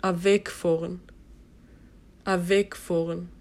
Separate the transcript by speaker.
Speaker 1: a wegfahren, a wegfahren.